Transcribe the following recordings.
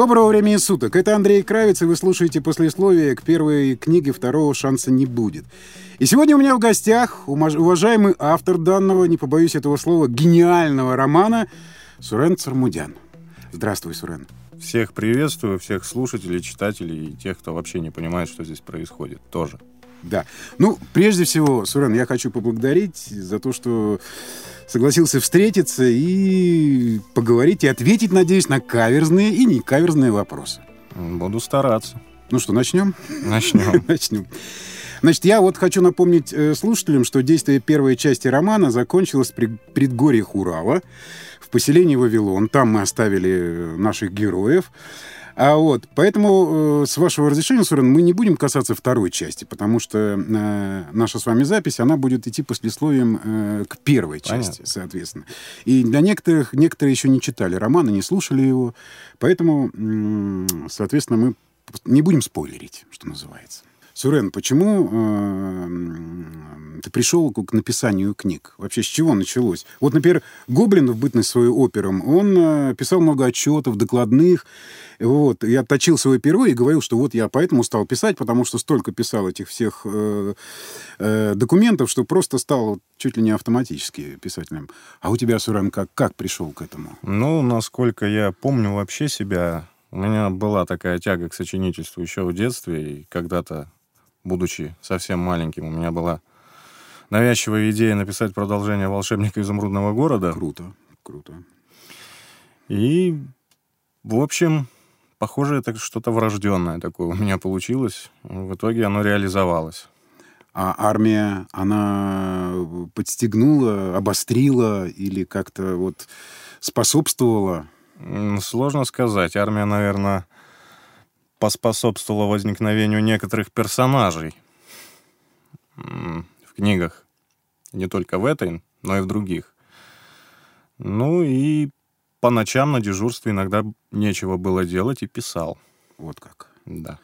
Доброго времени суток. Это Андрей Кравец, и вы слушаете послесловие к первой книге «Второго шанса не будет». И сегодня у меня в гостях уважаемый автор данного, не побоюсь этого слова, гениального романа Сурен Цармудян. Здравствуй, Сурен. Всех приветствую, всех слушателей, читателей и тех, кто вообще не понимает, что здесь происходит, тоже. Да. Ну, прежде всего, Сурен, я хочу поблагодарить за то, что согласился встретиться и поговорить и ответить, надеюсь, на каверзные и не каверзные вопросы. Буду стараться. Ну что, начнем? Начнем. Начнем. Значит, я вот хочу напомнить э, слушателям, что действие первой части романа закончилось при предгорьях Урала, в поселении Вавилон. Там мы оставили э, наших героев. А вот, поэтому, э, с вашего разрешения, Сурен, мы не будем касаться второй части, потому что э, наша с вами запись, она будет идти послесловием э, к первой части, Понятно. соответственно. И для некоторых, некоторые еще не читали романа, не слушали его, поэтому, соответственно, мы не будем спойлерить, что называется. Сурен, почему э, ты пришел к написанию книг? Вообще, с чего началось? Вот, например, Гоблин в бытность свою опером, он э, писал много отчетов, докладных, вот, я точил свое перо и говорил, что вот я поэтому стал писать, потому что столько писал этих всех э, э, документов, что просто стал чуть ли не автоматически писателем. А у тебя, Сурен, как, как пришел к этому? Ну, насколько я помню вообще себя, у меня была такая тяга к сочинительству еще в детстве, и когда-то будучи совсем маленьким, у меня была навязчивая идея написать продолжение «Волшебника изумрудного города». Круто, круто. И, в общем, похоже, это что-то врожденное такое у меня получилось. В итоге оно реализовалось. А армия, она подстегнула, обострила или как-то вот способствовала? Сложно сказать. Армия, наверное, поспособствовало возникновению некоторых персонажей в книгах. Не только в этой, но и в других. Ну и по ночам на дежурстве иногда нечего было делать и писал. Вот как. Да.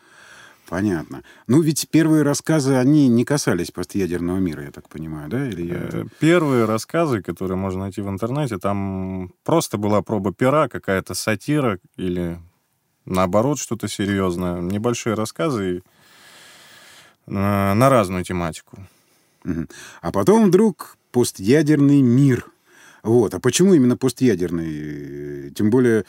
Понятно. Ну, ведь первые рассказы, они не касались постядерного мира, я так понимаю, да? Или я... Э, первые рассказы, которые можно найти в интернете, там просто была проба пера, какая-то сатира или наоборот, что-то серьезное. Небольшие рассказы на, на разную тематику. А потом вдруг постядерный мир. Вот. А почему именно постядерный? Тем более Э,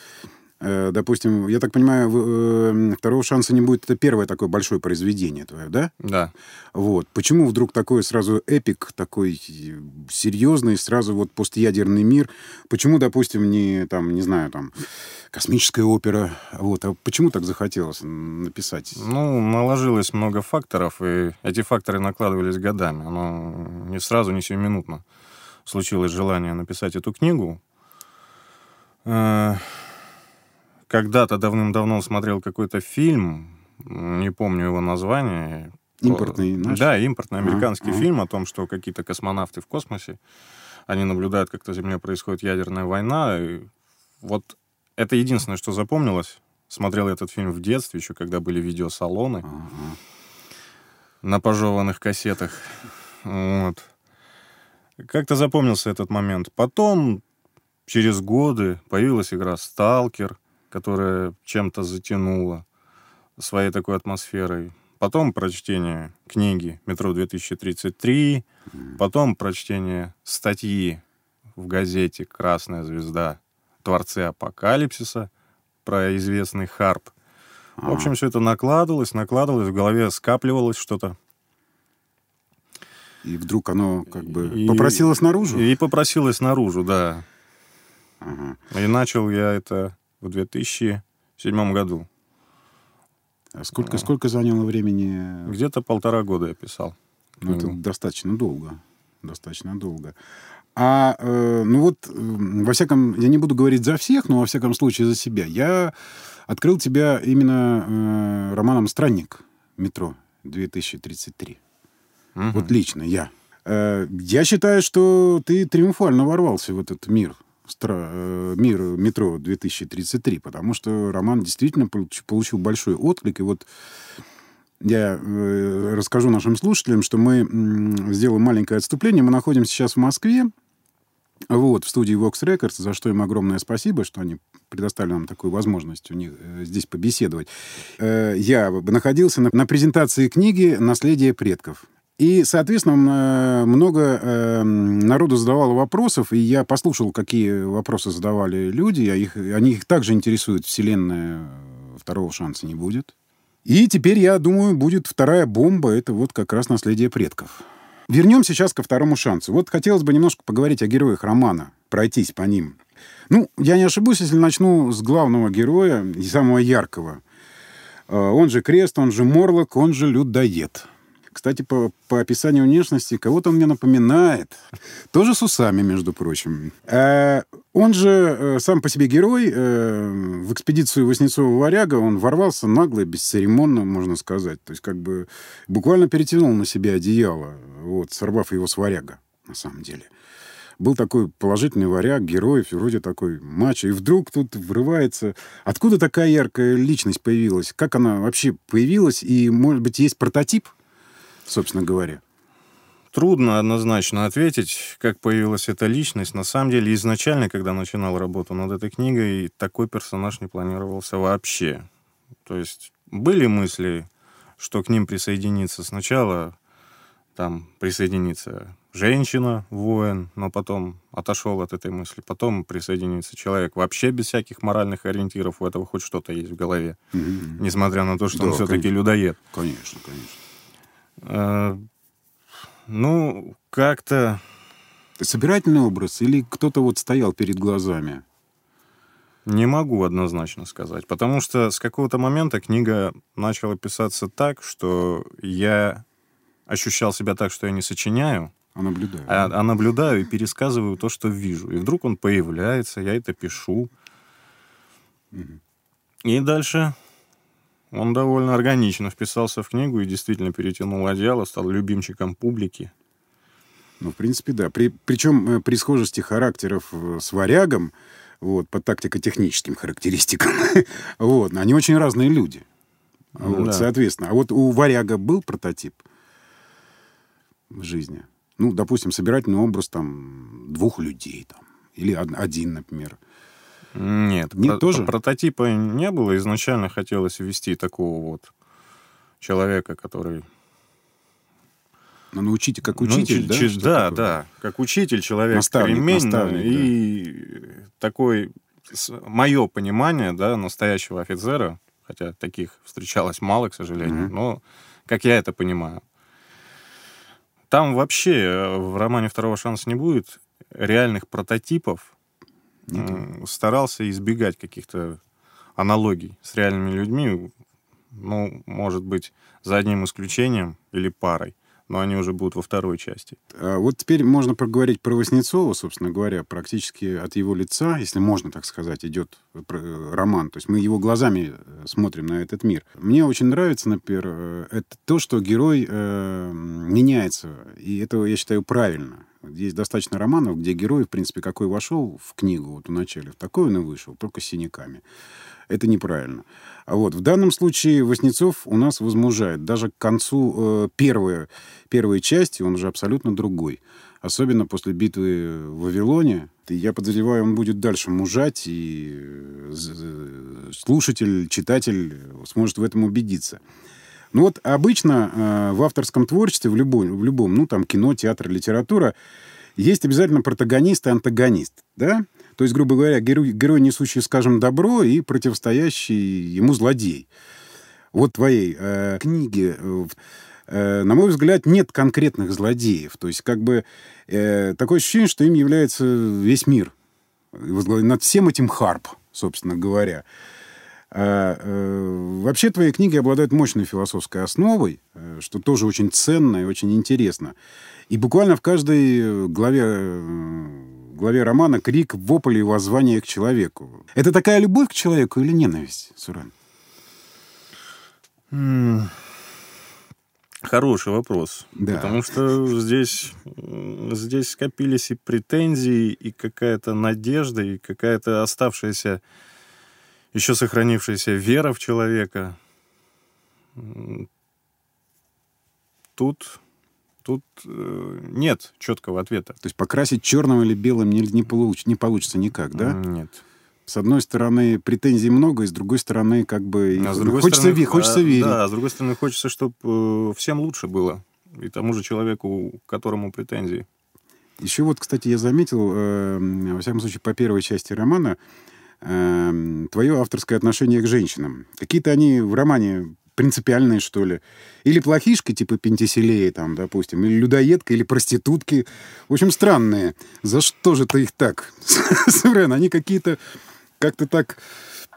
допустим, я так понимаю, э, второго шанса не будет. Это первое такое большое произведение твое, да? Да. Вот. Почему вдруг такой сразу эпик, такой серьезный, сразу вот постядерный мир? Почему, допустим, не, там, не знаю, там, космическая опера? Вот. А почему так захотелось написать? Ну, наложилось много факторов, и эти факторы накладывались годами. Оно не сразу, не сиюминутно случилось желание написать эту книгу. Когда-то давным-давно смотрел какой-то фильм, не помню его название. Импортный наш? Да, импортный американский а, фильм о том, что какие-то космонавты в космосе, они наблюдают, как на Земле происходит ядерная война. И вот это единственное, что запомнилось. Смотрел этот фильм в детстве, еще когда были видеосалоны ага. на пожеванных кассетах. Вот. Как-то запомнился этот момент. Потом, через годы, появилась игра «Сталкер», которая чем-то затянула своей такой атмосферой. Потом прочтение книги «Метро-2033», потом прочтение статьи в газете «Красная звезда. Творцы апокалипсиса» про известный Харп. В общем, все это накладывалось, накладывалось, в голове скапливалось что-то. И вдруг оно как бы и, попросилось наружу? И попросилось наружу, да. Ага. И начал я это в 2007 году. А сколько, сколько заняло времени? Где-то полтора года я писал. Ну, это достаточно долго. Достаточно долго. А, э, ну вот, э, во всяком, я не буду говорить за всех, но во всяком случае за себя. Я открыл тебя именно э, романом «Странник. Метро 2033». Угу. Вот лично я. Э, я считаю, что ты триумфально ворвался в этот мир мир метро 2033, потому что роман действительно получил большой отклик. И вот я э, расскажу нашим слушателям, что мы сделаем маленькое отступление. Мы находимся сейчас в Москве, вот, в студии Vox Records, за что им огромное спасибо, что они предоставили нам такую возможность у них э, здесь побеседовать. Э, я находился на, на презентации книги «Наследие предков». И, соответственно, много э, народу задавало вопросов, и я послушал, какие вопросы задавали люди. Я их, они их также интересуют. Вселенная второго шанса не будет. И теперь, я думаю, будет вторая бомба. Это вот как раз наследие предков. Вернемся сейчас ко второму шансу. Вот хотелось бы немножко поговорить о героях романа, пройтись по ним. Ну, я не ошибусь, если начну с главного героя самого яркого. Э, он же Крест, он же Морлок, он же Людоед. Кстати, по, по описанию внешности, кого-то он мне напоминает. Тоже с усами, между прочим. А он же э, сам по себе герой. Э, в экспедицию Воснецова варяга он ворвался нагло и бесцеремонно, можно сказать. То есть как бы буквально перетянул на себя одеяло, вот, сорвав его с варяга, на самом деле был такой положительный варяг, герой, вроде такой мачо, и вдруг тут врывается... Откуда такая яркая личность появилась? Как она вообще появилась? И, может быть, есть прототип собственно говоря? Трудно однозначно ответить, как появилась эта личность. На самом деле, изначально, когда начинал работу над этой книгой, такой персонаж не планировался вообще. То есть были мысли, что к ним присоединится сначала там присоединится женщина, воин, но потом отошел от этой мысли. Потом присоединится человек вообще без всяких моральных ориентиров. У этого хоть что-то есть в голове. Mm-hmm. Несмотря на то, что да, он все-таки людоед. Конечно, конечно. А, ну, как-то... Собирательный образ или кто-то вот стоял перед глазами? Не могу однозначно сказать, потому что с какого-то момента книга начала писаться так, что я ощущал себя так, что я не сочиняю, а наблюдаю. А, а наблюдаю и пересказываю то, что вижу. И вдруг он появляется, я это пишу. Угу. И дальше он довольно органично вписался в книгу и действительно перетянул одеяло, стал любимчиком публики. Ну, в принципе, да. При, причем э, при схожести характеров э, с варягом, вот, по тактико-техническим характеристикам, вот, они очень разные люди. Вот, да. Соответственно. А вот у варяга был прототип в жизни? Ну, допустим, собирательный образ там двух людей там, или один, например. Нет, Нет про- тоже? прототипа не было. Изначально хотелось ввести такого вот человека, который... Ну, научите, как ну, учитель, ну, да? Ч- да, такое? да, как учитель, человек наставник, кремень, наставник, и да. такой, мое понимание, да, настоящего офицера, хотя таких встречалось мало, к сожалению, mm-hmm. но как я это понимаю. Там вообще э, в романе «Второго шанса» не будет реальных прототипов, старался избегать каких-то аналогий с реальными людьми, ну, может быть, за одним исключением или парой но они уже будут во второй части. А вот теперь можно поговорить про Воснецова, собственно говоря, практически от его лица, если можно так сказать, идет э, роман. То есть мы его глазами э, смотрим на этот мир. Мне очень нравится, например, э, это то, что герой э, меняется, и это, я считаю, правильно. Есть достаточно романов, где герой, в принципе, какой вошел в книгу вот в начале, в такой он и вышел, только с синяками. Это неправильно. А вот в данном случае Воснецов у нас возмужает. Даже к концу э, первой, первой части он уже абсолютно другой. Особенно после битвы в Вавилоне. Я подозреваю, он будет дальше мужать, и э, слушатель, читатель сможет в этом убедиться. Ну вот обычно э, в авторском творчестве, в любом, в любом, ну там кино, театр, литература, есть обязательно протагонист и антагонист, да? То есть, грубо говоря, герой, герой несущий, скажем, добро и противостоящий ему злодей. Вот твоей э, книге, э, э, на мой взгляд, нет конкретных злодеев. То есть, как бы э, такое ощущение, что им является весь мир. Над всем этим харп, собственно говоря. А, э, вообще твои книги обладают мощной философской основой, э, что тоже очень ценно и очень интересно. И буквально в каждой главе, э, главе романа крик, вопль и воззвание к человеку. Это такая любовь к человеку или ненависть, Сурен? Хороший вопрос. Да. Потому что здесь, здесь скопились и претензии, и какая-то надежда, и какая-то оставшаяся еще сохранившаяся вера в человека. Тут, тут э, нет четкого ответа. То есть покрасить черным или белым не, не, получ, не получится никак, да? Нет. с одной стороны, претензий много, и с другой стороны, как бы... А с другой хочется, стороны, хочется а, верить. Да, а с другой стороны, хочется, чтобы всем лучше было. И тому же человеку, к которому претензии. Еще вот, кстати, я заметил, э, во всяком случае, по первой части романа, э, твое авторское отношение к женщинам. Какие-то они в романе принципиальные, что ли. Или плохишки, типа Пентиселеи, там, допустим, или людоедка, или проститутки. В общем, странные. За что же ты их так? Сурен, они какие-то как-то так...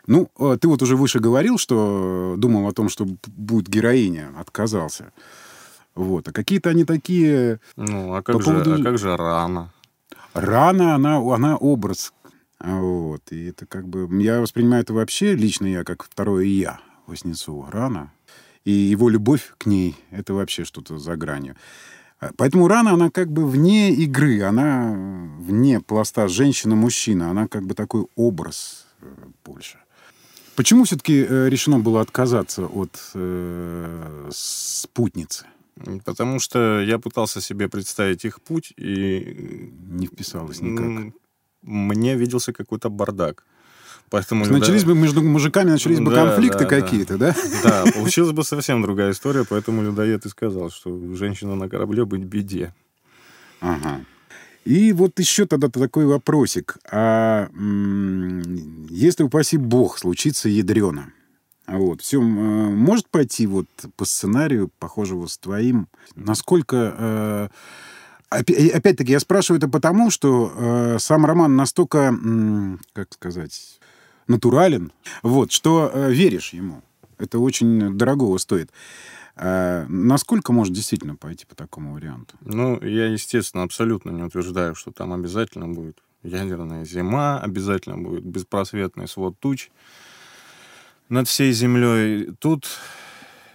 Ну, э, ты вот уже выше говорил, что думал о том, что будет героиня, отказался. Вот. А какие-то они такие... Ну, а как, По же, поводу- а как же рано? Рана, она, она образ. Вот. И это как бы... Я воспринимаю это вообще, лично я, как второе «я» Васнецова. Рана. И его любовь к ней — это вообще что-то за гранью. А, Поэтому рана, она как бы вне игры, она вне пласта женщина-мужчина, она как бы такой образ э, больше. Почему все-таки решено было отказаться от э, спутницы? Потому что я пытался себе представить их путь, и Не вписалось никак. Мне виделся какой-то бардак. Поэтому Начались люда- бы между мужиками начались бы Да, конфликты да, да. какие-то, да? Да, получилась бы совсем другая история, поэтому людоед и сказал, что женщина на корабле быть беде. Ага. И вот еще тогда такой вопросик. А если, упаси бог, случится ядрено, вот, все может пойти вот по сценарию, похожего с твоим? Насколько... э, Опять-таки, я спрашиваю это потому, что э, сам роман настолько, как сказать, натурален, вот, что э, веришь ему. Это очень дорогого стоит. А насколько может действительно пойти по такому варианту? Ну, я, естественно, абсолютно не утверждаю, что там обязательно будет ядерная зима, обязательно будет беспросветный свод туч над всей землей. Тут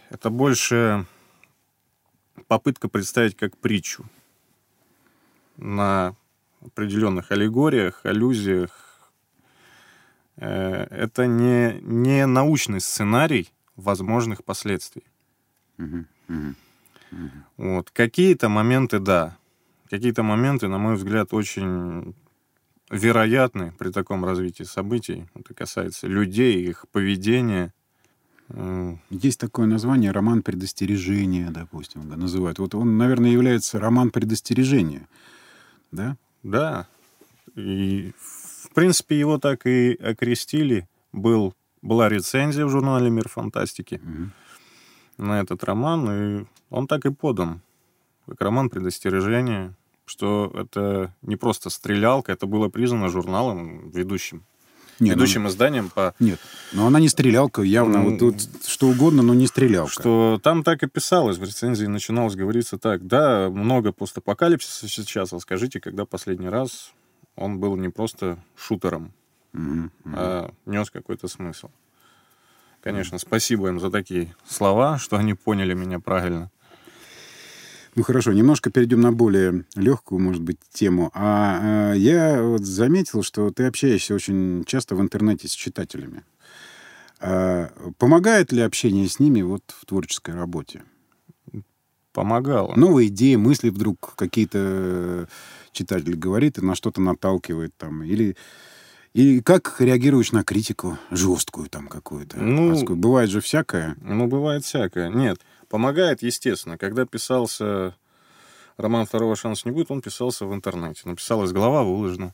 это больше попытка представить как притчу на определенных аллегориях, аллюзиях. Э, Это не, не научный сценарий возможных последствий. Вот. Какие-то моменты, да. Какие-то моменты, на мой взгляд, очень вероятны при таком развитии событий. Это касается людей, их поведения. М, Есть такое название роман предостережения, допустим, называют. Вот он, наверное, является роман предостережения. Да? Да. И, в принципе, его так и окрестили. Был, была рецензия в журнале «Мир фантастики» Мгм. на этот роман, и он так и подан. Как роман предостережения, что это не просто стрелялка, это было признано журналом ведущим. Не, ну, ведущим изданием по нет, но она не стрелялка, явно. Ну, вот тут что угодно, но не стрелялка. Что там так и писалось, в рецензии начиналось говориться так, да, много постапокалипсиса сейчас, а скажите, когда последний раз он был не просто шутером, мгм. а нес какой-то смысл. Конечно, спасибо им за такие слова, что они поняли меня правильно. Ну хорошо, немножко перейдем на более легкую, может быть, тему. А, э, я вот заметил, что ты общаешься очень часто в интернете с читателями. А, помогает ли общение с ними вот в творческой работе? Помогало. Новые идеи, мысли вдруг какие-то э, читатель говорит и на что-то наталкивает там. Или, и как реагируешь на критику жесткую там какую-то? Ну, адскую? Бывает же всякое. Ну, бывает всякое. Нет, помогает, естественно. Когда писался роман «Второго шанса не будет», он писался в интернете. Написалась глава, выложена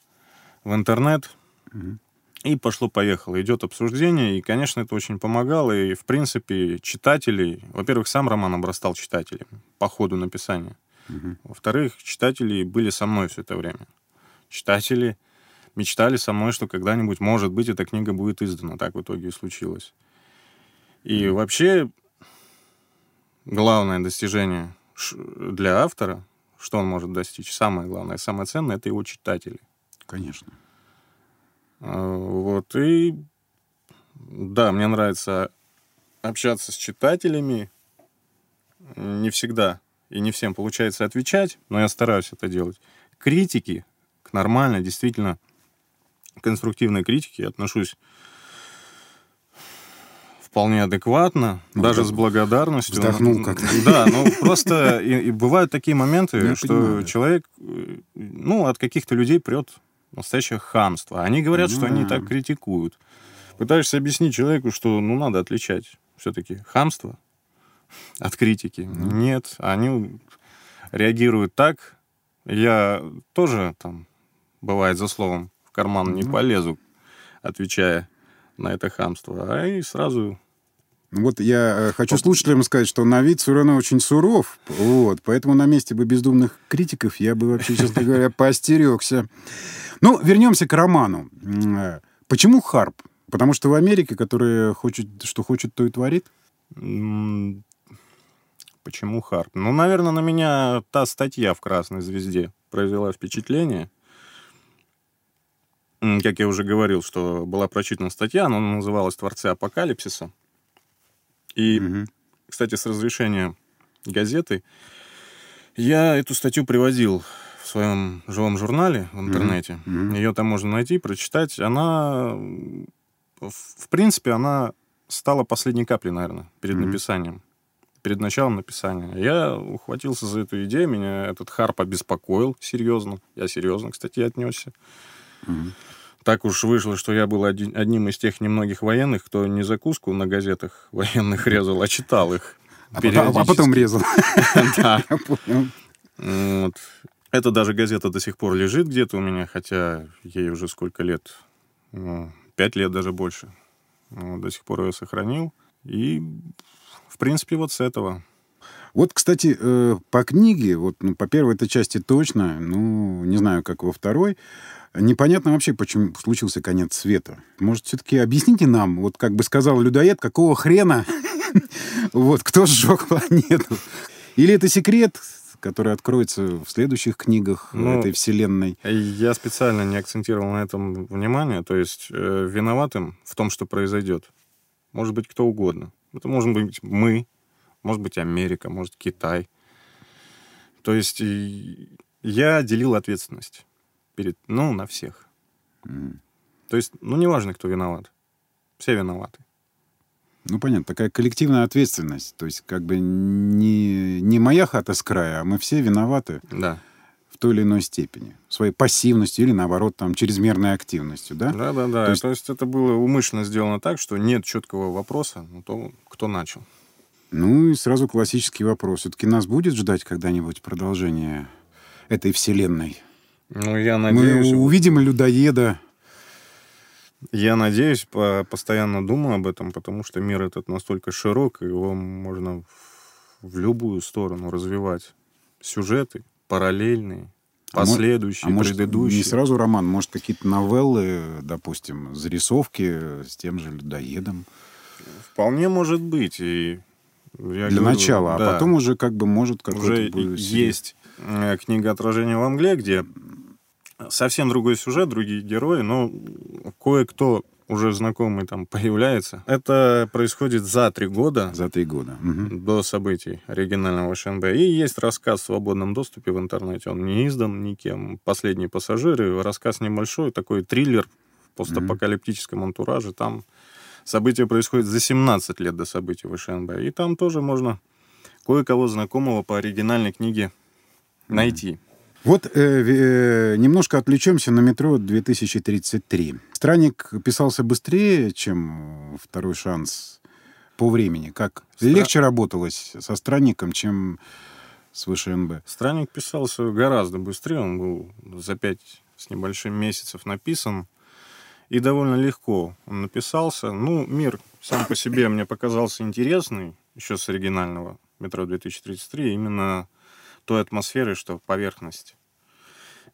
в интернет. Мгм. И пошло-поехало. Идет обсуждение, и, конечно, это очень помогало. И, в принципе, читателей... Во-первых, сам роман обрастал читателями по ходу написания. Мгм. Во-вторых, читатели были со мной все это время. Читатели мечтали со мной, что когда-нибудь, может быть, эта книга будет издана. Так в итоге и случилось. И вообще, главное достижение для автора, что он может достичь, самое главное, самое ценное, это его читатели. Конечно. А, Вот, и да, мне нравится общаться с читателями. Не всегда и не всем получается отвечать, но я стараюсь это делать. Критики, к нормальной, действительно конструктивной критике я отношусь вполне адекватно, Ну, даже да. с благодарностью. Вздохнул как-то. Да, ну просто и, и бывают такие моменты, Ну, я что понимаю, человек, э, ну, от каких-то людей прет настоящее хамство. Они говорят, что они так критикуют. Пытаешься объяснить человеку, что ну надо отличать все-таки хамство от критики. Нет, они реагируют так. Я тоже там, бывает, за словом в карман не полезу, отвечая на это хамство, а и сразу вот я э, хочу слушателям сказать, что на вид Сурена очень суров, вот, поэтому на месте бы бездумных критиков я бы вообще, честно говоря, поостерегся. Ну, вернемся к роману. Э, почему Харп? Потому что в Америке, которая хочет, что хочет, то и творит? Почему Харп? Ну, наверное, на меня та статья в «Красной звезде» произвела впечатление. Как я уже говорил, что была прочитана статья, она называлась «Творцы апокалипсиса». И, угу. кстати, с разрешения газеты я эту статью приводил в своем живом журнале в интернете. Mm-hmm. Ее там можно найти, прочитать. Она, в принципе, она стала последней каплей, наверное, перед mm-hmm. написанием, перед началом написания. Я ухватился за эту идею, меня этот харп обеспокоил серьезно. Я серьезно, кстати, отнесся. Так уж вышло, что я был один, одним из тех немногих военных, кто не закуску на газетах военных резал, а читал их. А потом, а потом резал. Да. Вот. Это даже газета до сих пор лежит где-то у меня, хотя ей уже сколько лет? Ну, пять лет даже больше. До сих пор ее сохранил. И, в принципе, вот с этого. Вот, кстати, э, по книге, вот ну, по первой этой части точно, ну, не знаю, как во второй, Непонятно вообще, почему случился конец света. Может, все-таки объясните нам, вот как бы сказал людоед, какого хрена, вот, кто сжег планету? Или это секрет, который откроется в следующих книгах ну, этой вселенной? Я специально не акцентировал на этом внимание. То есть э, виноватым в том, что произойдет, может быть кто угодно. Это может быть мы, может быть Америка, может Китай. То есть я делил ответственность перед, ну, на всех. Mm. То есть, ну, неважно, кто виноват. Все виноваты. Ну, понятно, такая коллективная ответственность. То есть, как бы не, не моя хата с края, а мы все виноваты да. в той или иной степени. Своей пассивностью или, наоборот, там, чрезмерной активностью, да? Да, да, да. То есть, То есть это было умышленно сделано так, что нет четкого вопроса, ну, то кто начал. Ну и сразу классический вопрос. Все-таки нас будет ждать когда-нибудь продолжение этой вселенной? Ну, я надеюсь... Мы увидим людоеда. Я надеюсь, по постоянно думаю об этом, потому что мир этот настолько широк, его можно в любую сторону развивать. Сюжеты параллельные, последующие, а предыдущие. Может, не сразу роман, может, какие-то новеллы, допустим, зарисовки с тем же людоедом. Вполне может быть. И я Для говорю, начала, а да, а потом уже как бы может какой-то... Уже есть э, книга «Отражение во мгле», где совсем другой сюжет, другие герои, но кое-кто уже знакомый там появляется. Это происходит за три года. За три года. Угу. До событий оригинального ШНБ. И есть рассказ в свободном доступе в интернете. Он не издан никем. «Последние пассажиры». Рассказ небольшой, такой триллер в постапокалиптическом антураже. Там события происходят за 17 лет до событий в ШНБ. И там тоже можно кое-кого знакомого по оригинальной книге найти. Вот э, э, немножко отвлечемся на метро 2033. Странник писался быстрее, чем второй шанс по времени. Как Стра... легче работалось со странником, чем с ВШНБ? Странник писался гораздо быстрее. Он был за пять с небольшим месяцев написан. И довольно легко он написался. Ну, мир сам по себе мне показался интересный, еще с оригинального метро 2033, именно той атмосферы, что поверхность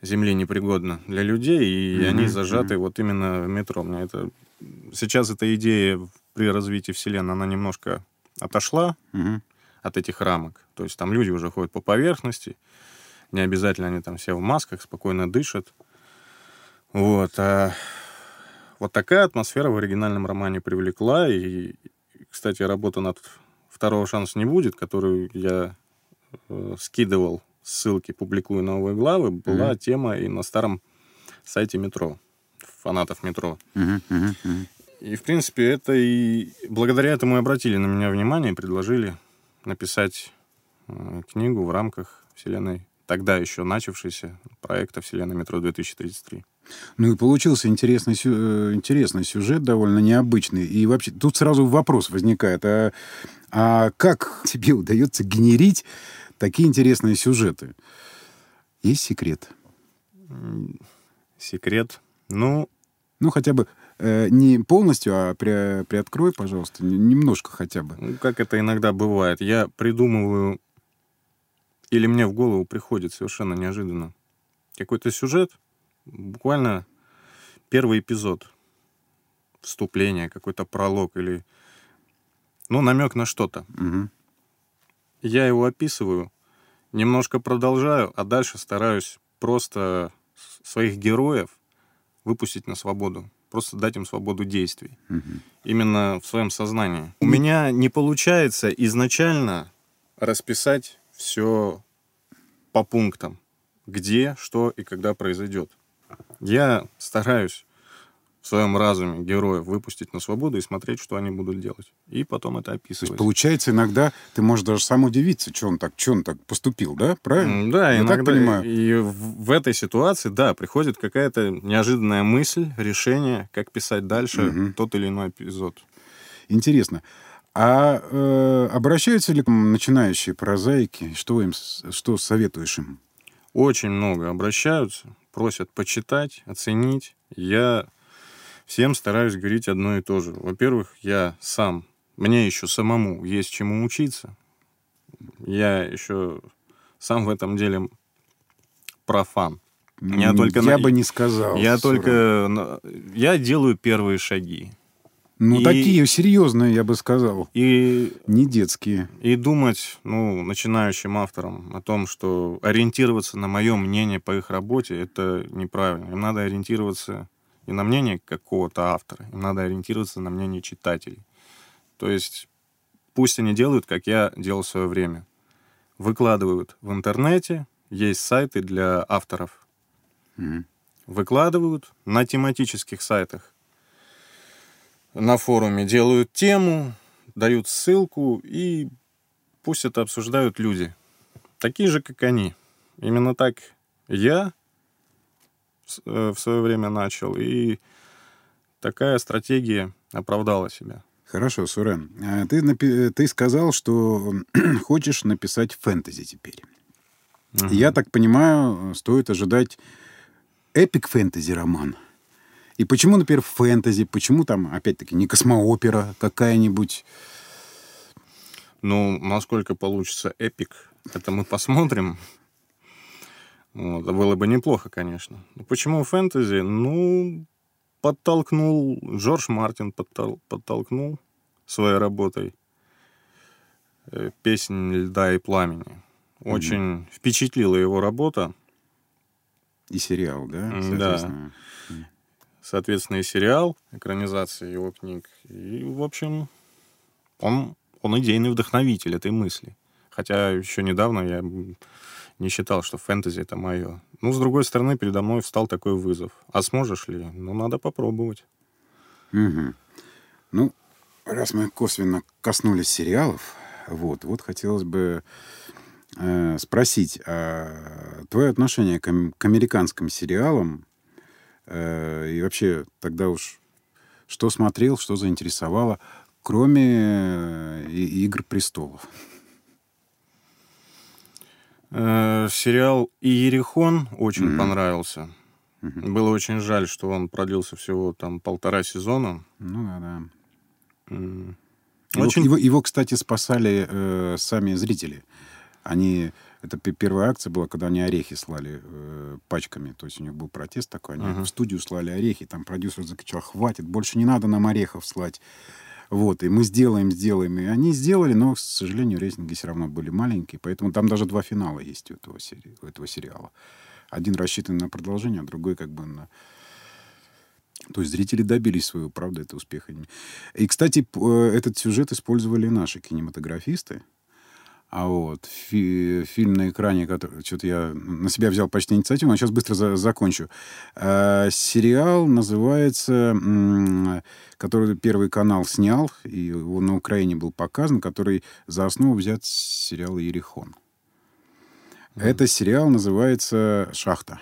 Земли непригодна для людей, и mm-hmm. они зажаты mm-hmm. вот именно в метро. Мне это... Сейчас эта идея при развитии Вселенной, она немножко отошла mm-hmm. от этих рамок. То есть там люди уже ходят по поверхности, не обязательно они там все в масках, спокойно дышат. Вот. А вот такая атмосфера в оригинальном романе привлекла. И, кстати, работа над «Второго шанса не будет», которую я э, скидывал ссылки, публикую новые главы, была mm-hmm. тема и на старом сайте метро, фанатов метро. Mm-hmm. Mm-hmm. И, в принципе, это и благодаря этому и обратили на меня внимание и предложили написать э, книгу в рамках вселенной, тогда еще начавшейся проекта «Вселенная метро 2033». Ну и получился интересный, э, интересный сюжет, довольно необычный. И вообще, тут сразу вопрос возникает, а, а как тебе удается генерить такие интересные сюжеты? Есть секрет? Секрет? Ну, Ну, хотя бы э, не полностью, а при, приоткрой, пожалуйста, немножко хотя бы. ну, как это иногда бывает, я придумываю или мне в голову приходит совершенно неожиданно какой-то сюжет, буквально первый эпизод, вступление, какой-то пролог или, ну, намек на что-то. Мгм. Я его описываю, немножко продолжаю, а дальше стараюсь просто своих героев выпустить на свободу. Просто дать им свободу действий. Мгм. Именно в своем сознании. У меня не получается изначально расписать все по пунктам. Где, что и когда произойдет. Я стараюсь в своем разуме героев выпустить на свободу и смотреть, что они будут делать. И потом это То есть, описывать. получается, иногда ты можешь даже сам удивиться, что он так, что он так поступил, да? Правильно? Да, Я так иногда понимаю? и в, этой ситуации, да, приходит какая-то неожиданная мысль, решение, как писать дальше Мгм. тот или иной эпизод. Интересно. А э, обращаются ли к вам начинающие прозаики? Что им, что советуешь им? Очень много обращаются, просят почитать, оценить. Я всем стараюсь говорить одно и то же. Во-первых, я сам, мне еще самому есть чему учиться. Я еще сам в этом деле профан. Я только Я на- бы не сказал. Я только... Я делаю первые шаги. Ну, и- такие серьезные, я бы сказал. И Не детские. И думать, ну, начинающим авторам о том, что ориентироваться на мое мнение по их работе, это неправильно. Им надо ориентироваться не на мнение какого-то автора, им надо ориентироваться на мнение читателей. То есть пусть они делают, как я делал в свое время. Выкладывают в интернете, есть сайты для авторов. Мгм. Выкладывают на тематических сайтах. На форуме делают тему, дают ссылку, и пусть это обсуждают люди. Такие же, как они. Именно так я с- э, в свое время начал, и такая стратегия оправдала себя. Хорошо, Сурен. А Ты, напи- ты сказал, что хочешь написать фэнтези теперь. Мгм. Я так понимаю, стоит ожидать эпик фэнтези роман. И почему, например, фэнтези? Почему там, опять-таки, не космоопера какая-нибудь? Ну, насколько получится эпик, это мы посмотрим. Вот, а было бы неплохо, конечно. Ну, Почему фэнтези? Ну, подтолкнул, Джордж Мартин подтол- подтолкнул своей работой э, «Песнь льда и пламени». Очень впечатлила его работа. И сериал, да? Да. Соответственно? И сериал, экранизация его книг. И, в общем, он, он идейный вдохновитель этой мысли. Хотя еще недавно я не считал, что фэнтези это мое. Ну, с другой стороны, передо мной встал такой вызов. А сможешь ли? Ну, надо попробовать. Мгм. Ну, раз мы косвенно коснулись сериалов, вот, вот хотелось бы э, спросить, а твое отношение к, к американским сериалам и вообще тогда уж что смотрел, что заинтересовало, кроме э, «Игр престолов»? Э, сериал «Иерихон» очень Мгм. понравился. Мгм. Было очень жаль, что он продлился всего там полтора сезона. Ну да, да. М, Его, Очень его, его, кстати, спасали э, сами зрители. Они... Это пе- первая акция была, когда они орехи слали э, пачками. То есть у них был протест такой. Они Мгм. в студию слали орехи. Там продюсер закричал, хватит, больше не надо нам орехов слать. Вот, и мы сделаем, сделаем. И они сделали, но, к сожалению, рейтинги все равно были маленькие. Поэтому там даже два финала есть у этого, сери- у этого сериала. Один рассчитан на продолжение, а другой как бы на... То есть зрители добились своего, правда, это успеха. И, кстати, э, этот сюжет использовали наши кинематографисты. А вот фи- фильм на экране, который... Что-то я на себя взял почти инициативу, но сейчас быстро за- закончу. А, сериал называется, который Первый канал снял, и его на Украине был показан, который за основу взят с сериала «Ерихон». Это сериал называется «Шахта».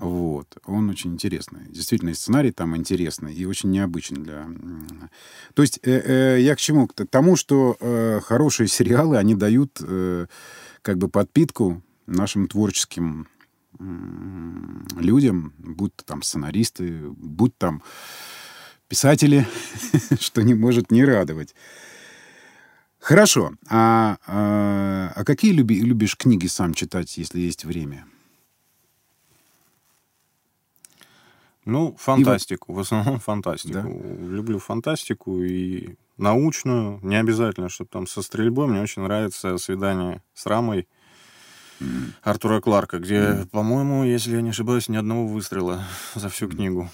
Вот. Он очень интересный. Действительно, сценарий там интересный и очень необычный для... То есть э, э, я к чему? К тому, что э, хорошие сериалы, они дают э, как бы подпитку нашим творческим э, людям, будь то там сценаристы, будь там писатели, что не может не радовать. Хорошо. А, а, а какие люби, любишь книги сам читать, если есть время? Ну, фантастику. И... В основном фантастику. Да? Люблю фантастику и научную. Не обязательно, чтобы там со стрельбой. Мне очень нравится «Свидание с Рамой» mm. Артура Кларка, где, mm. по-моему, если я не ошибаюсь, ни одного выстрела за всю mm. книгу.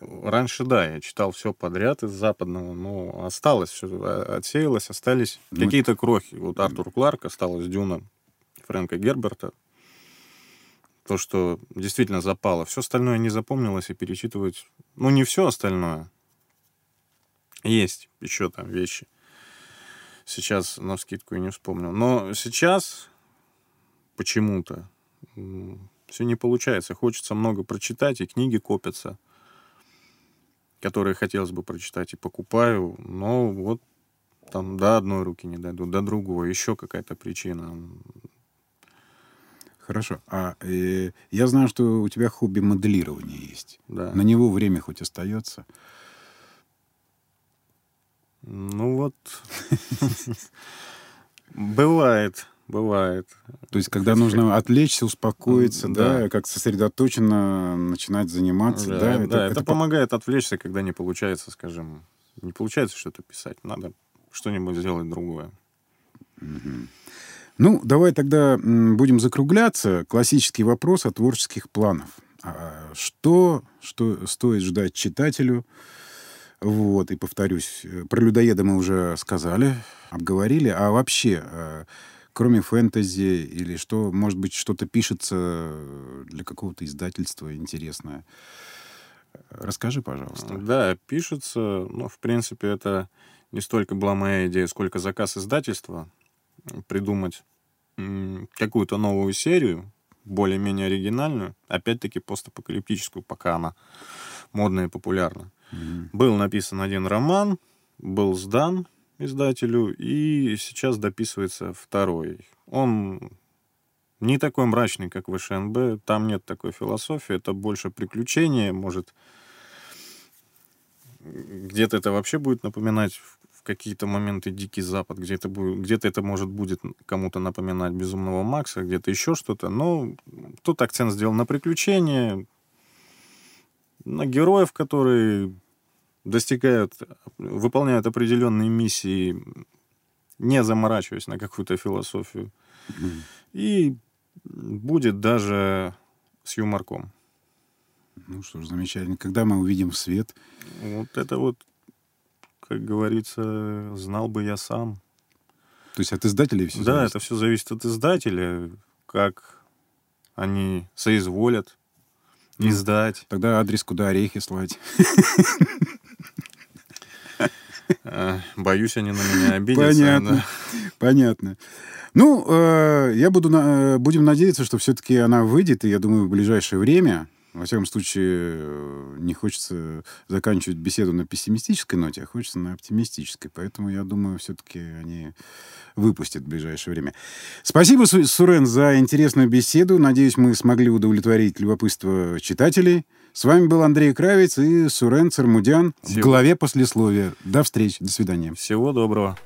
Раньше, да, я читал все подряд из западного, но осталось все, а, отсеялось, остались ну, какие-то крохи. Вот Артур Кларк, осталась Дюна Фрэнка Герберта. То, что действительно запало. Все остальное не запомнилось и перечитывать... Ну, не все остальное. Есть еще там вещи. Сейчас на скидку и не вспомнил. Но сейчас почему-то все не получается. Хочется много прочитать, и книги копятся которые хотелось бы прочитать, и покупаю, но вот там до одной руки не дойду, до другого, еще какая-то причина. Хорошо. А э, я знаю, что у тебя хобби моделирования есть. Да. На него время хоть остается? Ну вот, бывает. Бывает. То есть, когда нужно отвлечься, успокоиться, да, как сосредоточенно начинать заниматься, да, да, это помогает отвлечься, когда не получается, скажем, не получается что-то писать, надо что-нибудь сделать другое. Ну, давай тогда будем закругляться. Классический вопрос о творческих планах. А что, что стоит ждать читателю? Вот, и повторюсь, э, про людоеда мы уже сказали, обговорили. А вообще, э, кроме фэнтези или что, может быть, что-то пишется для какого-то издательства интересное. Расскажи, пожалуйста. Да, пишется. Ну, в принципе, это не столько была моя идея, сколько заказ издательства придумать какую-то новую серию, более-менее оригинальную, опять-таки постапокалиптическую, пока она модная и популярна. Mm-hmm. Был написан один роман, был сдан, издателю, и сейчас дописывается второй. Он не такой мрачный, как в ШНБ, там нет такой философии, это больше приключение, может, где-то это вообще будет напоминать в какие-то моменты Дикий Запад, где-то будет, где-то это может будет кому-то напоминать Безумного Макса, где-то еще что-то, но тут акцент сделан на приключения, на героев, которые достигают, выполняют определенные миссии, не заморачиваясь на какую-то философию. И будет даже с юморком. Ну что ж, замечательно. Когда мы увидим свет? Вот это вот, как говорится, знал бы я сам. То есть от издателей все Да, зависит? это все зависит от издателя, как они соизволят ну, издать. Тогда адрес, куда орехи слать. Э, боюсь, они на меня обидятся. Понятно. Понятно. Ну, э, я буду, э, будем надеяться, что все-таки она выйдет, и я думаю, в ближайшее время. Во всяком случае, не хочется заканчивать беседу на пессимистической ноте, а хочется на оптимистической. Поэтому я думаю, все-таки они выпустят в ближайшее время. Спасибо, Сурен, за интересную беседу. Надеюсь, мы смогли удовлетворить любопытство читателей. С вами был Андрей Кравец и Сурен Цермудян Всего... в главе послесловия. До встречи. До свидания. Всего доброго.